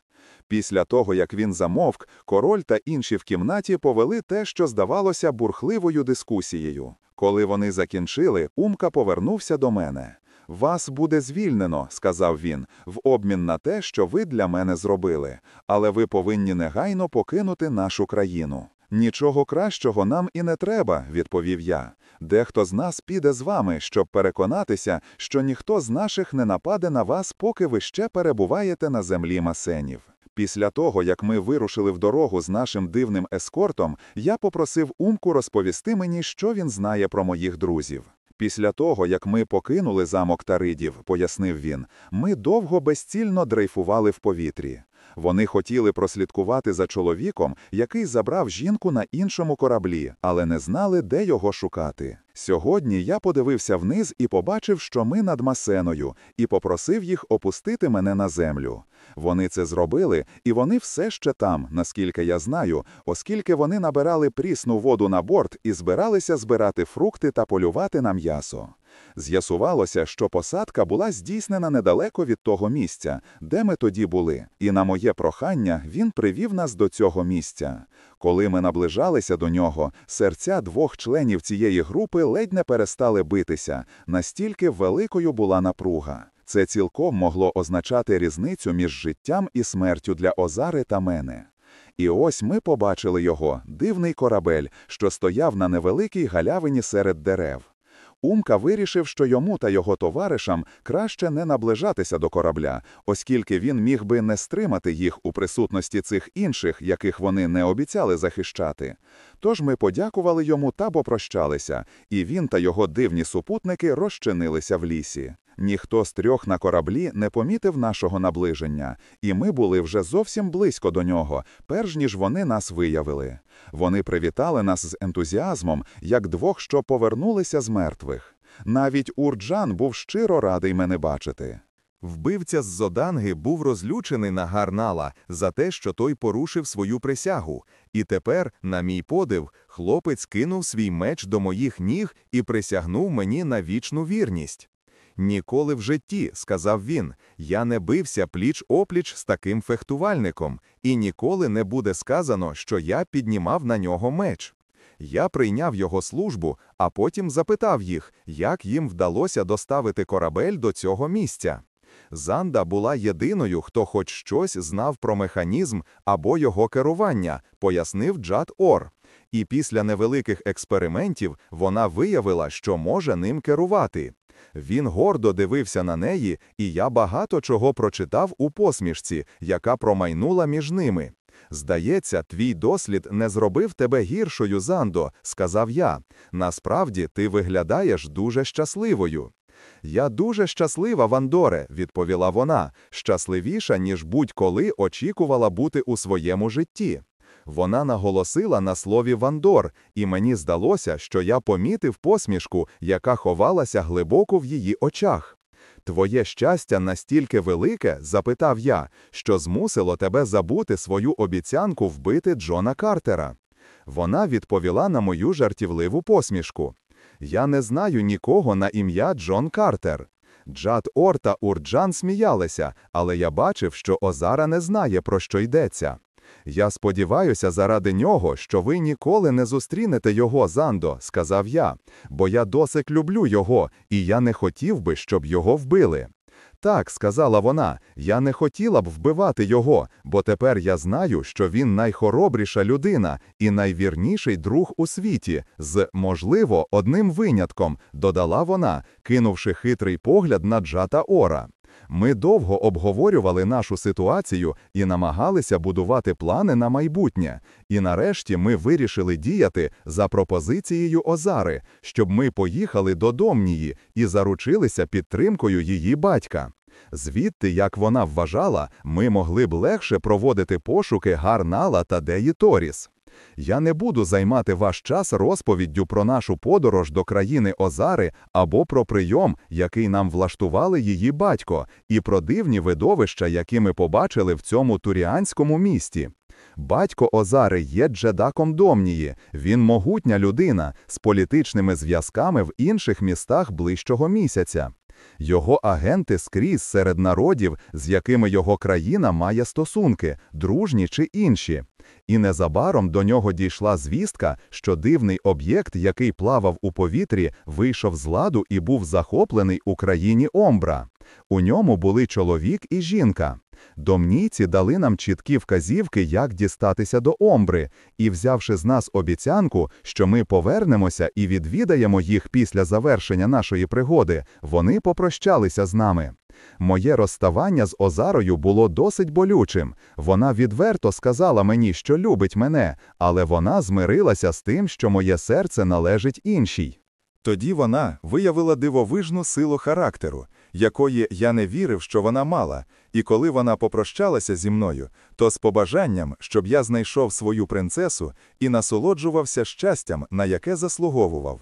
Після того, як він замовк, король та інші в кімнаті повели те, що здавалося бурхливою дискусією. Коли вони закінчили, Умка повернувся до мене. Вас буде звільнено, сказав він, в обмін на те, що ви для мене зробили, але ви повинні негайно покинути нашу країну. Нічого кращого нам і не треба, відповів я. Дехто з нас піде з вами, щоб переконатися, що ніхто з наших не нападе на вас, поки ви ще перебуваєте на землі масенів. Після того, як ми вирушили в дорогу з нашим дивним ескортом, я попросив Умку розповісти мені, що він знає про моїх друзів. Після того, як ми покинули замок Таридів, пояснив він, ми довго безцільно дрейфували в повітрі. Вони хотіли прослідкувати за чоловіком, який забрав жінку на іншому кораблі, але не знали, де його шукати. Сьогодні я подивився вниз і побачив, що ми над масеною, і попросив їх опустити мене на землю. Вони це зробили, і вони все ще там, наскільки я знаю, оскільки вони набирали прісну воду на борт і збиралися збирати фрукти та полювати на м'ясо. З'ясувалося, що посадка була здійснена недалеко від того місця, де ми тоді були, і на моє прохання він привів нас до цього місця. Коли ми наближалися до нього, серця двох членів цієї групи ледь не перестали битися, настільки великою була напруга. Це цілком могло означати різницю між життям і смертю для Озари та мене. І ось ми побачили його, дивний корабель, що стояв на невеликій галявині серед дерев. Умка вирішив, що йому та його товаришам краще не наближатися до корабля, оскільки він міг би не стримати їх у присутності цих інших, яких вони не обіцяли захищати. Тож ми подякували йому та попрощалися, і він та його дивні супутники розчинилися в лісі. Ніхто з трьох на кораблі не помітив нашого наближення, і ми були вже зовсім близько до нього, перш ніж вони нас виявили. Вони привітали нас з ентузіазмом, як двох, що повернулися з мертвих. Навіть Урджан був щиро радий мене бачити. Вбивця з Зоданги був розлючений на Гарнала за те, що той порушив свою присягу, і тепер, на мій подив, хлопець кинув свій меч до моїх ніг і присягнув мені на вічну вірність. Ніколи в житті, сказав він, я не бився пліч-опліч з таким фехтувальником, і ніколи не буде сказано, що я піднімав на нього меч. Я прийняв його службу, а потім запитав їх, як їм вдалося доставити корабель до цього місця. Занда була єдиною, хто хоч щось знав про механізм або його керування, пояснив Джад Ор. І після невеликих експериментів вона виявила, що може ним керувати. Він гордо дивився на неї, і я багато чого прочитав у посмішці, яка промайнула між ними. Здається, твій дослід не зробив тебе гіршою, Зандо, сказав я. Насправді ти виглядаєш дуже щасливою. Я дуже щаслива, Вандоре, відповіла вона, щасливіша, ніж будь-коли очікувала бути у своєму житті. Вона наголосила на слові Вандор, і мені здалося, що я помітив посмішку, яка ховалася глибоко в її очах. Твоє щастя настільки велике, запитав я, що змусило тебе забути свою обіцянку вбити Джона Картера. Вона відповіла на мою жартівливу посмішку. Я не знаю нікого на ім'я Джон Картер. Джад Ор та Урджан сміялися, але я бачив, що Озара не знає, про що йдеться. Я сподіваюся заради нього, що ви ніколи не зустрінете його, Зандо, сказав я, бо я досить люблю його, і я не хотів би, щоб його вбили. Так, сказала вона, я не хотіла б вбивати його, бо тепер я знаю, що він найхоробріша людина і найвірніший друг у світі, з, можливо, одним винятком, додала вона, кинувши хитрий погляд на Джата Ора. Ми довго обговорювали нашу ситуацію і намагалися будувати плани на майбутнє. І нарешті ми вирішили діяти за пропозицією Озари, щоб ми поїхали до Домнії і заручилися підтримкою її батька. Звідти, як вона вважала, ми могли б легше проводити пошуки Гарнала та Деї Торіс. Я не буду займати ваш час розповіддю про нашу подорож до країни Озари або про прийом, який нам влаштували її батько, і про дивні видовища, які ми побачили в цьому туріанському місті. Батько Озари є джедаком Домнії, він могутня людина з політичними зв'язками в інших містах ближчого місяця. Його агенти скрізь серед народів, з якими його країна має стосунки, дружні чи інші. І незабаром до нього дійшла звістка, що дивний об'єкт, який плавав у повітрі, вийшов з ладу і був захоплений у країні Омбра. У ньому були чоловік і жінка. Домнійці дали нам чіткі вказівки, як дістатися до Омбри, і, взявши з нас обіцянку, що ми повернемося і відвідаємо їх після завершення нашої пригоди, вони попрощалися з нами. Моє розставання з Озарою було досить болючим. Вона відверто сказала мені, що любить мене, але вона змирилася з тим, що моє серце належить іншій. Тоді вона виявила дивовижну силу характеру, якої я не вірив, що вона мала, і коли вона попрощалася зі мною, то з побажанням, щоб я знайшов свою принцесу і насолоджувався щастям, на яке заслуговував.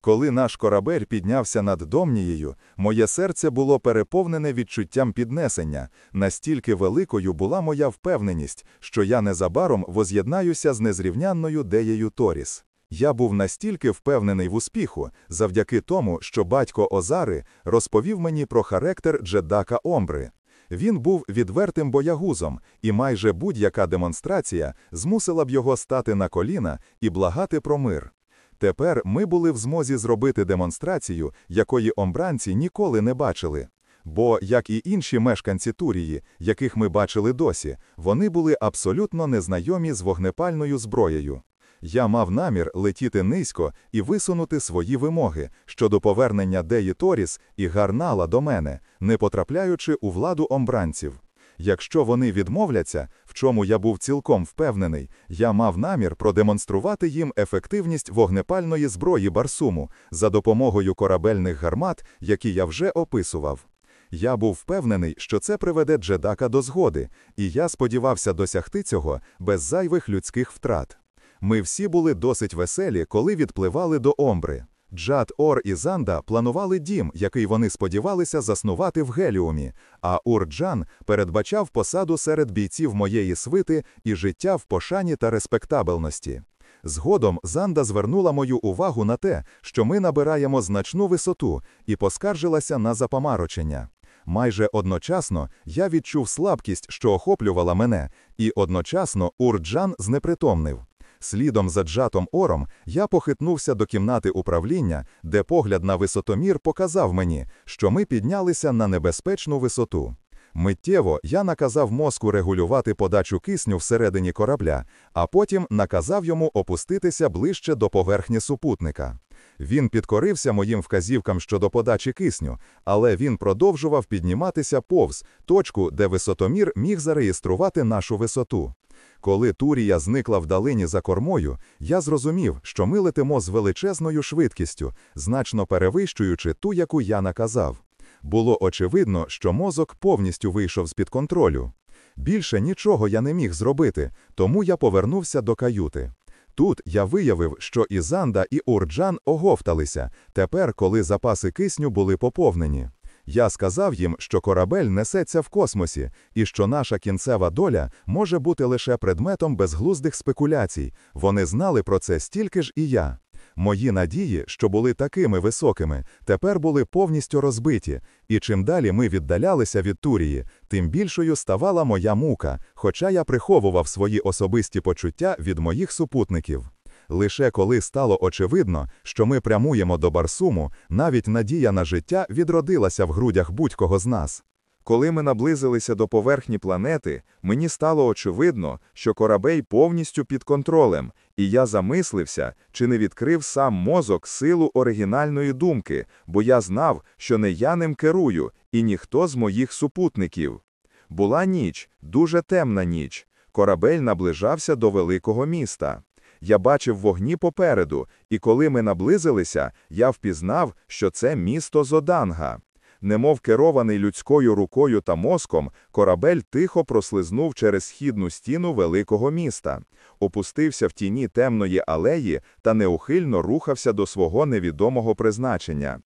Коли наш корабель піднявся над Домнією, моє серце було переповнене відчуттям піднесення, настільки великою була моя впевненість, що я незабаром воз'єднаюся з незрівнянною деєю Торіс. Я був настільки впевнений в успіху, завдяки тому, що батько Озари розповів мені про характер Джедака Омбри. Він був відвертим боягузом, і майже будь-яка демонстрація змусила б його стати на коліна і благати про мир. Тепер ми були в змозі зробити демонстрацію, якої омбранці ніколи не бачили. Бо, як і інші мешканці Турії, яких ми бачили досі, вони були абсолютно незнайомі з вогнепальною зброєю. Я мав намір летіти низько і висунути свої вимоги щодо повернення Деї Торіс і Гарнала до мене, не потрапляючи у владу омбранців. Якщо вони відмовляться, в чому я був цілком впевнений, я мав намір продемонструвати їм ефективність вогнепальної зброї Барсуму за допомогою корабельних гармат, які я вже описував. Я був впевнений, що це приведе Джедака до згоди, і я сподівався досягти цього без зайвих людських втрат. Ми всі були досить веселі, коли відпливали до Омбри. Джад Ор і Занда планували дім, який вони сподівалися заснувати в Геліумі, а Урджан передбачав посаду серед бійців моєї свити і життя в пошані та респектабельності. Згодом Занда звернула мою увагу на те, що ми набираємо значну висоту, і поскаржилася на запамарочення. Майже одночасно я відчув слабкість, що охоплювала мене, і одночасно Урджан знепритомнив. Слідом за Джатом Ором я похитнувся до кімнати управління, де погляд на висотомір показав мені, що ми піднялися на небезпечну висоту. Миттєво я наказав мозку регулювати подачу кисню всередині корабля, а потім наказав йому опуститися ближче до поверхні супутника. Він підкорився моїм вказівкам щодо подачі кисню, але він продовжував підніматися повз точку, де висотомір міг зареєструвати нашу висоту. Коли Турія зникла вдалині за кормою, я зрозумів, що ми летимо з величезною швидкістю, значно перевищуючи ту, яку я наказав. Було очевидно, що мозок повністю вийшов з-під контролю. Більше нічого я не міг зробити, тому я повернувся до каюти. Тут я виявив, що і Занда, і Урджан оговталися, тепер, коли запаси кисню були поповнені. Я сказав їм, що корабель несеться в космосі, і що наша кінцева доля може бути лише предметом безглуздих спекуляцій. Вони знали про це стільки ж і я. Мої надії, що були такими високими, тепер були повністю розбиті, і чим далі ми віддалялися від Турії, тим більшою ставала моя мука, хоча я приховував свої особисті почуття від моїх супутників. Лише коли стало очевидно, що ми прямуємо до Барсуму, навіть надія на життя відродилася в грудях будь-кого з нас. Коли ми наблизилися до поверхні планети, мені стало очевидно, що корабель повністю під контролем, і я замислився, чи не відкрив сам мозок силу оригінальної думки, бо я знав, що не я ним керую, і ніхто з моїх супутників. Була ніч, дуже темна ніч. Корабель наближався до великого міста. Я бачив вогні попереду, і коли ми наблизилися, я впізнав, що це місто Зоданга. Немов керований людською рукою та мозком, корабель тихо прослизнув через східну стіну великого міста, опустився в тіні темної алеї та неухильно рухався до свого невідомого призначення.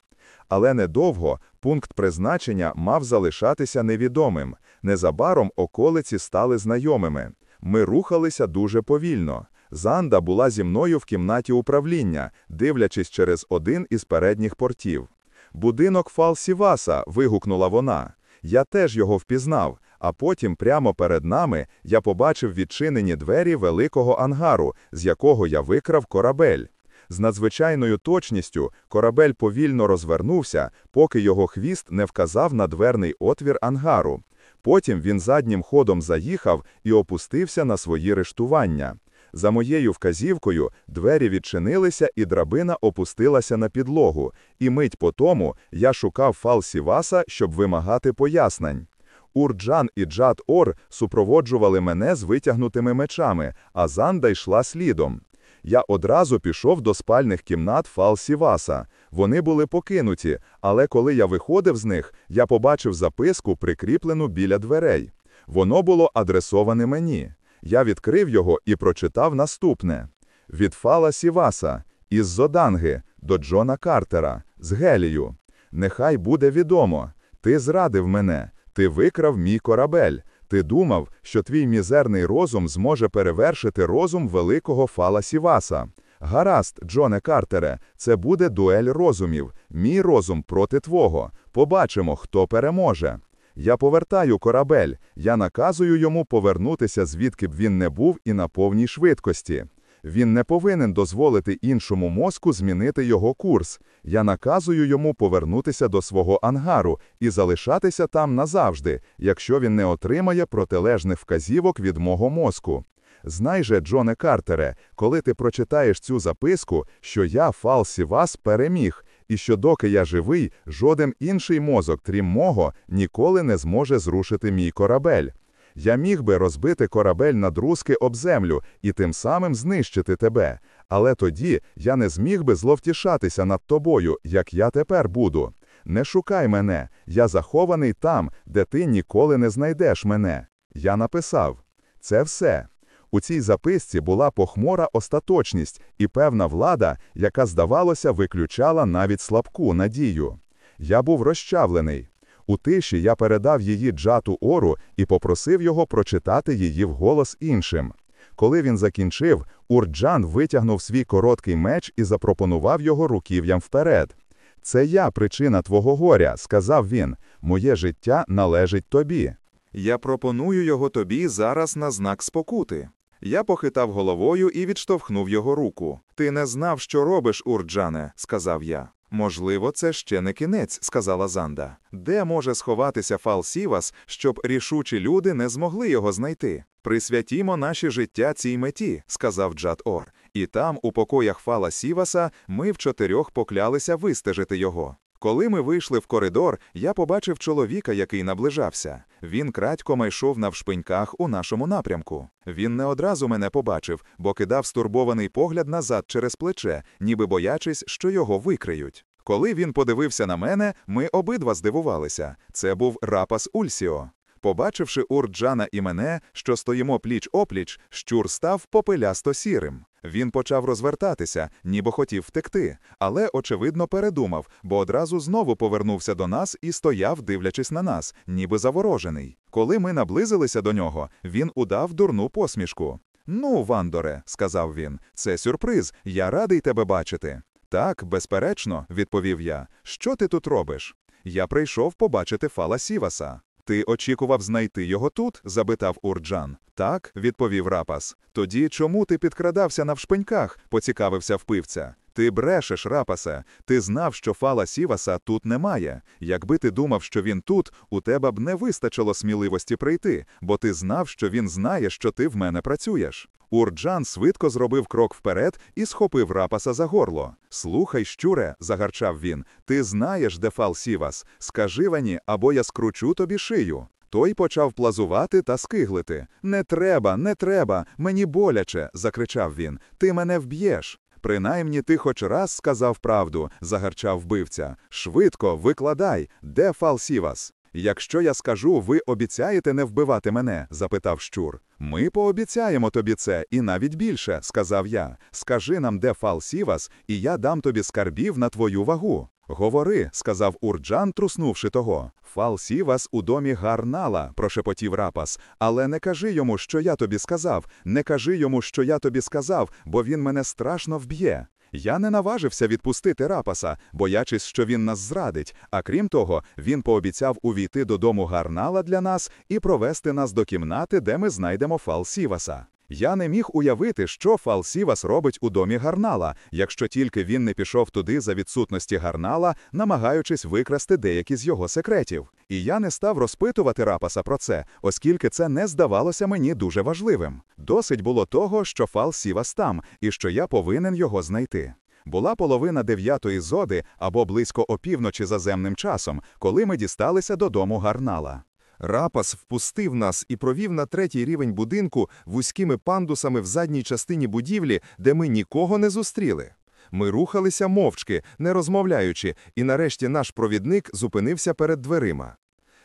Але недовго пункт призначення мав залишатися невідомим. Незабаром околиці стали знайомими. Ми рухалися дуже повільно. Занда була зі мною в кімнаті управління, дивлячись через один із передніх портів. Будинок Фалсіваса, вигукнула вона. Я теж його впізнав, а потім прямо перед нами я побачив відчинені двері великого ангару, з якого я викрав корабель. З надзвичайною точністю корабель повільно розвернувся, поки його хвіст не вказав на дверний отвір ангару. Потім він заднім ходом заїхав і опустився на свої рештування. За моєю вказівкою двері відчинилися, і драбина опустилася на підлогу, і мить по тому я шукав фал Сіваса, щоб вимагати пояснень. Урджан і Джад Ор супроводжували мене з витягнутими мечами, а Занда йшла слідом. Я одразу пішов до спальних кімнат Фал Сіваса. Вони були покинуті, але коли я виходив з них, я побачив записку, прикріплену біля дверей. Воно було адресоване мені. Я відкрив його і прочитав наступне: від Фала Сіваса, із Зоданги до Джона Картера, з Гелію. Нехай буде відомо, ти зрадив мене, ти викрав мій корабель. Ти думав, що твій мізерний розум зможе перевершити розум великого Фала Сіваса. Гаразд, Джоне Картере, це буде дуель розумів, мій розум проти твого. Побачимо, хто переможе. Я повертаю корабель, я наказую йому повернутися, звідки б він не був, і на повній швидкості. Він не повинен дозволити іншому мозку змінити його курс. Я наказую йому повернутися до свого ангару і залишатися там назавжди, якщо він не отримає протилежних вказівок від мого мозку. Знай же, Джоне Картере, коли ти прочитаєш цю записку, що я, Фалсі вас, переміг, і що доки я живий, жоден інший мозок, крім мого, ніколи не зможе зрушити мій корабель. Я міг би розбити корабель на друзки об землю і тим самим знищити тебе, але тоді я не зміг би зловтішатися над тобою, як я тепер буду. Не шукай мене, я захований там, де ти ніколи не знайдеш мене. Я написав це все. У цій записці була похмура остаточність і певна влада, яка, здавалося, виключала навіть слабку надію. Я був розчавлений. У тиші я передав її Джату Ору і попросив його прочитати її вголос іншим. коли він закінчив, Урджан витягнув свій короткий меч і запропонував його руків'ям вперед. Це я причина твого горя, сказав він. Моє життя належить тобі. Я пропоную його тобі зараз на знак спокути. Я похитав головою і відштовхнув його руку. Ти не знав, що робиш, Урджане, сказав я. Можливо, це ще не кінець, сказала Занда. Де може сховатися Фал Сівас, щоб рішучі люди не змогли його знайти? Присвятімо наші життя цій меті, сказав Джад Ор. І там, у покоях Фала Сіваса, ми в чотирьох поклялися вистежити його. Коли ми вийшли в коридор, я побачив чоловіка, який наближався. Він крадькома йшов навшпиньках у нашому напрямку. Він не одразу мене побачив, бо кидав стурбований погляд назад через плече, ніби боячись, що його викриють. Коли він подивився на мене, ми обидва здивувалися. Це був Рапас Ульсіо. Побачивши Урджана і мене, що стоїмо пліч-опліч, щур став попелясто сірим. Він почав розвертатися, ніби хотів втекти, але, очевидно, передумав, бо одразу знову повернувся до нас і стояв, дивлячись на нас, ніби заворожений. Коли ми наблизилися до нього, він удав дурну посмішку. Ну, Вандоре, сказав він, це сюрприз, я радий тебе бачити. Так, безперечно, відповів я. Що ти тут робиш? Я прийшов побачити Фала Сіваса. Ти очікував знайти його тут? запитав Урджан. Так, відповів Рапас. Тоді чому ти підкрадався навшпиньках? поцікавився впивця. Ти брешеш, Рапасе. Ти знав, що Фала Сіваса тут немає. Якби ти думав, що він тут, у тебе б не вистачило сміливості прийти, бо ти знав, що він знає, що ти в мене працюєш. Урджан швидко зробив крок вперед і схопив рапаса за горло. Слухай, щуре, загарчав він, ти знаєш, де Фал Сівас. Скажи мені, або я скручу тобі шию. Той почав плазувати та скиглити. Не треба, не треба, мені боляче, закричав він. Ти мене вб'єш. Принаймні ти хоч раз сказав правду, загарчав вбивця. Швидко, викладай, де фалсівас? Якщо я скажу, ви обіцяєте не вбивати мене? запитав щур. Ми пообіцяємо тобі це, і навіть більше, сказав я. Скажи нам, де фалсівас, і я дам тобі скарбів на твою вагу. Говори, сказав Урджан, труснувши того. Фал Сівас у домі Гарнала, прошепотів рапас. Але не кажи йому, що я тобі сказав. Не кажи йому, що я тобі сказав, бо він мене страшно вб'є. Я не наважився відпустити рапаса, боячись, що він нас зрадить. А крім того, він пообіцяв увійти до дому гарнала для нас і провести нас до кімнати, де ми знайдемо Фал Сіваса. Я не міг уявити, що Фал Сівас робить у домі гарнала, якщо тільки він не пішов туди за відсутності гарнала, намагаючись викрасти деякі з його секретів. І я не став розпитувати рапаса про це, оскільки це не здавалося мені дуже важливим. Досить було того, що Фал Сівас там, і що я повинен його знайти. Була половина дев'ятої зоди або близько опівночі за земним часом, коли ми дісталися додому гарнала. Рапас впустив нас і провів на третій рівень будинку вузькими пандусами в задній частині будівлі, де ми нікого не зустріли. Ми рухалися мовчки, не розмовляючи, і нарешті наш провідник зупинився перед дверима.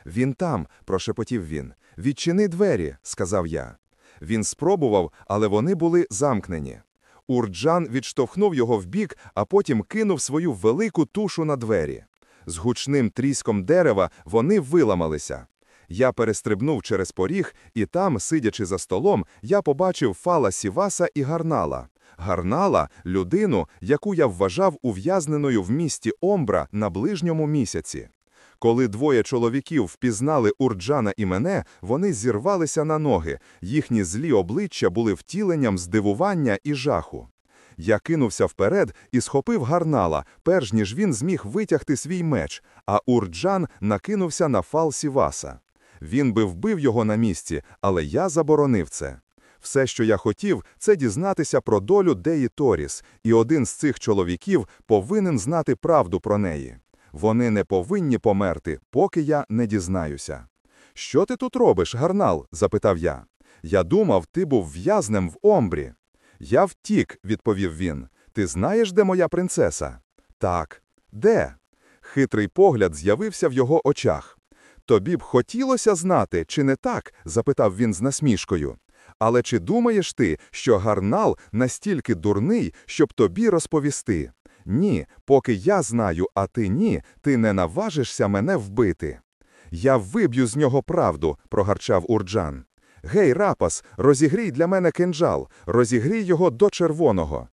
Він там, прошепотів він. Відчини двері, сказав я. Він спробував, але вони були замкнені. Урджан відштовхнув його вбік, а потім кинув свою велику тушу на двері. З гучним тріском дерева вони виламалися. Я перестрибнув через поріг, і там, сидячи за столом, я побачив Фала Сіваса і Гарнала. Гарнала людину, яку я вважав ув'язненою в місті Омбра на ближньому місяці. Коли двоє чоловіків впізнали Урджана і мене, вони зірвалися на ноги, їхні злі обличчя були втіленням здивування і жаху. Я кинувся вперед і схопив гарнала, перш ніж він зміг витягти свій меч, а Урджан накинувся на фал Сіваса. Він би вбив його на місці, але я заборонив це. Все, що я хотів, це дізнатися про долю Деї Торіс, і один з цих чоловіків повинен знати правду про неї. Вони не повинні померти, поки я не дізнаюся. Що ти тут робиш, гарнал? запитав я. Я думав, ти був в'язнем в омбрі. Я втік, відповів він. Ти знаєш, де моя принцеса? Так. Де? Хитрий погляд з'явився в його очах. Тобі б хотілося знати, чи не так? запитав він з насмішкою. Але чи думаєш ти, що гарнал настільки дурний, щоб тобі розповісти? Ні, поки я знаю, а ти ні, ти не наважишся мене вбити. Я виб'ю з нього правду, прогарчав Урджан. Гей, рапас, розігрій для мене кинджал, розігрій його до червоного.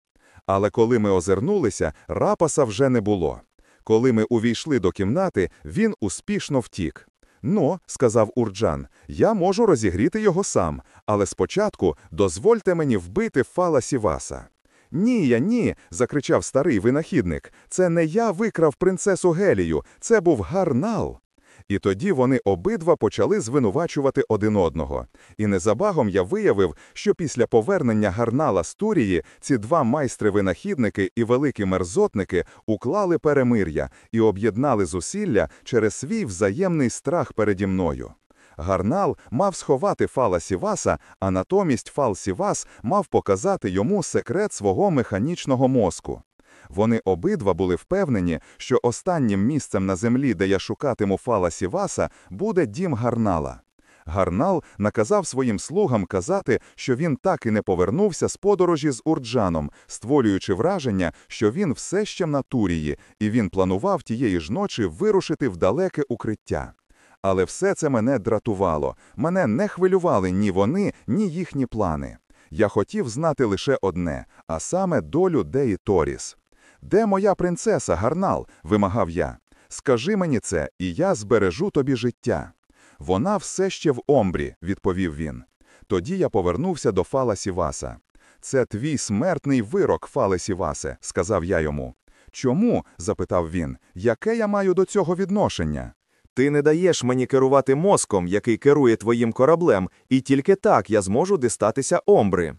Але коли ми озирнулися, рапаса вже не було. Коли ми увійшли до кімнати, він успішно втік. Ну, сказав Урджан, я можу розігріти його сам, але спочатку дозвольте мені вбити Фала Сіваса. Ні, я ні, закричав старий винахідник. Це не я викрав принцесу Гелію, це був гарнал. І тоді вони обидва почали звинувачувати один одного. І незабагом я виявив, що після повернення гарнала з Турії ці два майстри-винахідники і великі мерзотники уклали перемир'я і об'єднали зусилля через свій взаємний страх переді мною. Гарнал мав сховати Фала Сіваса, а натомість Фал Сівас мав показати йому секрет свого механічного мозку. Вони обидва були впевнені, що останнім місцем на землі, де я шукатиму Фала Сіваса, буде дім Гарнала. Гарнал наказав своїм слугам казати, що він так і не повернувся з подорожі з Урджаном, створюючи враження, що він все ще на Турії, і він планував тієї ж ночі вирушити в далеке укриття. Але все це мене дратувало. Мене не хвилювали ні вони, ні їхні плани. Я хотів знати лише одне, а саме долю Деї Торіс. Де моя принцеса, Гарнал? вимагав я. Скажи мені це, і я збережу тобі життя. Вона все ще в омбрі, відповів він. Тоді я повернувся до Фала Сіваса. Це твій смертний вирок, Фале Сівасе, сказав я йому. Чому? запитав він. Яке я маю до цього відношення? Ти не даєш мені керувати мозком, який керує твоїм кораблем, і тільки так я зможу дістатися омбри.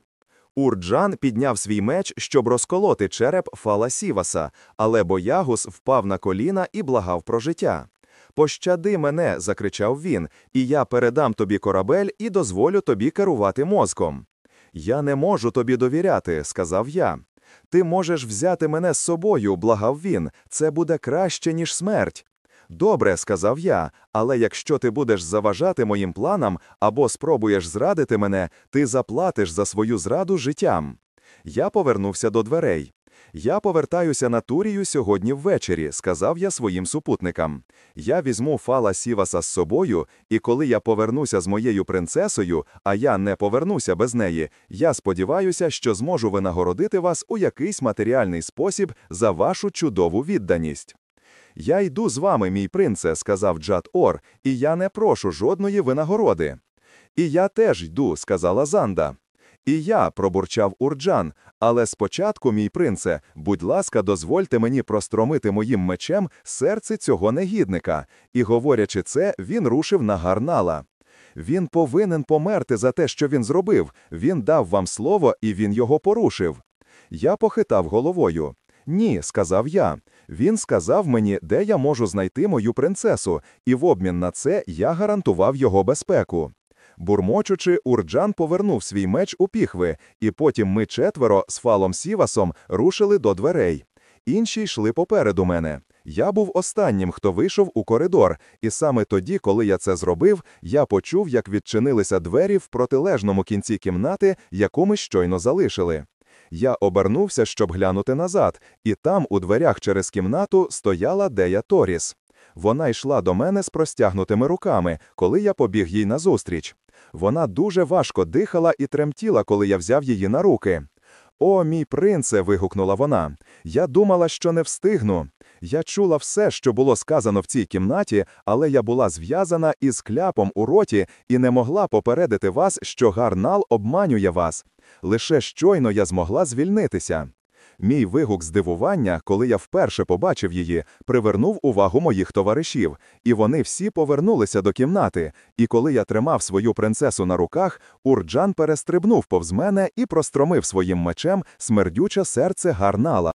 Урджан підняв свій меч, щоб розколоти череп Фала Сіваса, але Боягус впав на коліна і благав про життя. Пощади мене, закричав він, і я передам тобі корабель і дозволю тобі керувати мозком. Я не можу тобі довіряти, сказав я. Ти можеш взяти мене з собою, благав він. Це буде краще, ніж смерть. Добре, сказав я, але якщо ти будеш заважати моїм планам або спробуєш зрадити мене, ти заплатиш за свою зраду життям. Я повернувся до дверей. Я повертаюся на Турію сьогодні ввечері, сказав я своїм супутникам. Я візьму Фала Сіваса з собою, і коли я повернуся з моєю принцесою, а я не повернуся без неї, я сподіваюся, що зможу винагородити вас у якийсь матеріальний спосіб за вашу чудову відданість. Я йду з вами, мій принце, сказав Джад Ор, і я не прошу жодної винагороди. І я теж йду, сказала Занда. І я, пробурчав Урджан, але спочатку, мій принце, будь ласка, дозвольте мені простромити моїм мечем серце цього негідника. І, говорячи це, він рушив на гарнала. Він повинен померти за те, що він зробив. Він дав вам слово, і він його порушив. Я похитав головою. Ні, сказав я. Він сказав мені, де я можу знайти мою принцесу, і в обмін на це я гарантував його безпеку. Бурмочучи, Урджан повернув свій меч у піхви, і потім ми четверо з Фалом Сівасом рушили до дверей. Інші йшли попереду мене. Я був останнім, хто вийшов у коридор, і саме тоді, коли я це зробив, я почув, як відчинилися двері в протилежному кінці кімнати, яку ми щойно залишили. Я обернувся, щоб глянути назад, і там, у дверях через кімнату, стояла Дея Торіс. Вона йшла до мене з простягнутими руками, коли я побіг їй назустріч. Вона дуже важко дихала і тремтіла, коли я взяв її на руки. О, мій принце. вигукнула вона. Я думала, що не встигну. Я чула все, що було сказано в цій кімнаті, але я була зв'язана із кляпом у роті і не могла попередити вас, що гарнал обманює вас. Лише щойно я змогла звільнитися. Мій вигук здивування, коли я вперше побачив її, привернув увагу моїх товаришів, і вони всі повернулися до кімнати. І коли я тримав свою принцесу на руках, Урджан перестрибнув повз мене і простромив своїм мечем смердюче серце гарнала.